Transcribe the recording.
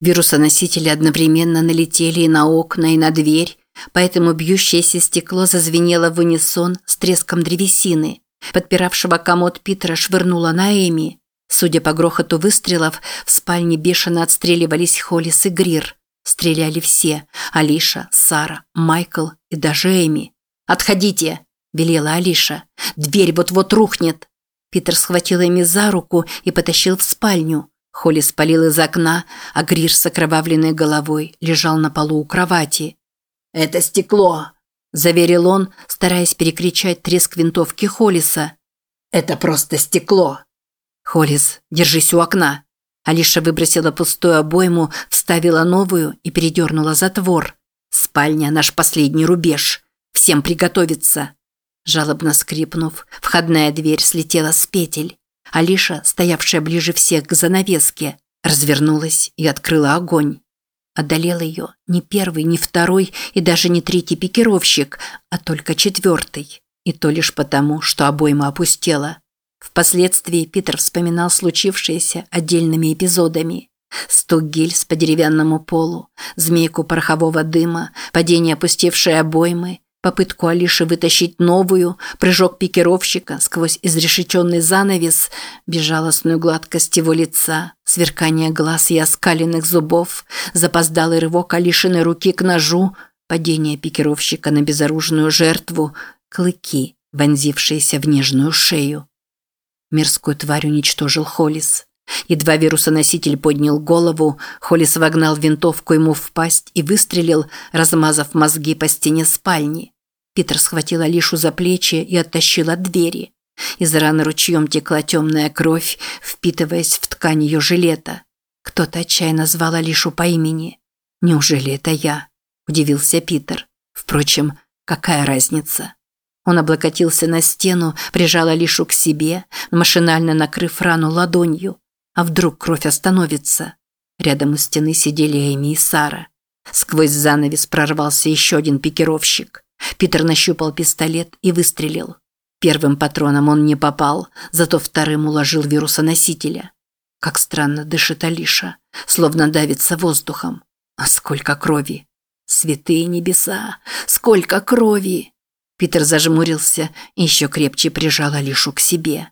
Вирусоносители одновременно налетели и на окна, и на дверь, поэтому бьющееся стекло зазвенело в унисон с треском древесины. Подпиравшего комод Питера швырнула на Эми. Судя по грохоту выстрелов, в спальне бешено отстреливались Холлис и Грир. Стреляли все – Алиша, Сара, Майкл и даже Эми. «Отходите!» – велела Алиша. «Дверь вот-вот рухнет!» Питер схватил Эми за руку и потащил в спальню. Холли спалил из окна, а Грир с окровавленной головой лежал на полу у кровати. «Это стекло!» – заверил он, стараясь перекричать треск винтовки Холлиса. «Это просто стекло!» «Холлис, держись у окна!» Алиша выбросила пустую обойму, вставила новую и передернула затвор. «Спальня – наш последний рубеж. Всем приготовиться!» Жалобно скрипнув, входная дверь слетела с петель. Алиша, стоявшая ближе всех к занавеске, развернулась и открыла огонь. Одолел ее не первый, не второй и даже не третий пикировщик, а только четвертый. И то лишь потому, что обойма опустела. Впоследствии Питер вспоминал случившееся отдельными эпизодами. Стук гильз по деревянному полу, змейку порохового дыма, падение опустевшей обоймы, попытку Алиши вытащить новую, прыжок пикировщика сквозь изрешеченный занавес, безжалостную гладкость его лица, сверкание глаз и оскаленных зубов, запоздалый рывок Алишиной руки к ножу, падение пикировщика на безоружную жертву, клыки, вонзившиеся в нежную шею. Мирскую тварь уничтожил Холлис. Едва вирусоноситель поднял голову, Холлис вогнал винтовку ему в пасть и выстрелил, размазав мозги по стене спальни. Питер схватил Алишу за плечи и оттащил от двери. Из раны ручьем текла темная кровь, впитываясь в ткань ее жилета. Кто-то отчаянно звал Алишу по имени. «Неужели это я?» – удивился Питер. Впрочем, какая разница? Он облокотился на стену, прижал Алишу к себе, машинально накрыв рану ладонью. А вдруг кровь остановится? Рядом у стены сидели Эми и Сара. Сквозь занавес прорвался еще один пикировщик. Питер нащупал пистолет и выстрелил. Первым патроном он не попал, зато вторым уложил вирусоносителя. Как странно дышит Алиша, словно давится воздухом. А сколько крови! Святые небеса! Сколько крови! Питер зажмурился и еще крепче прижал Алишу к себе.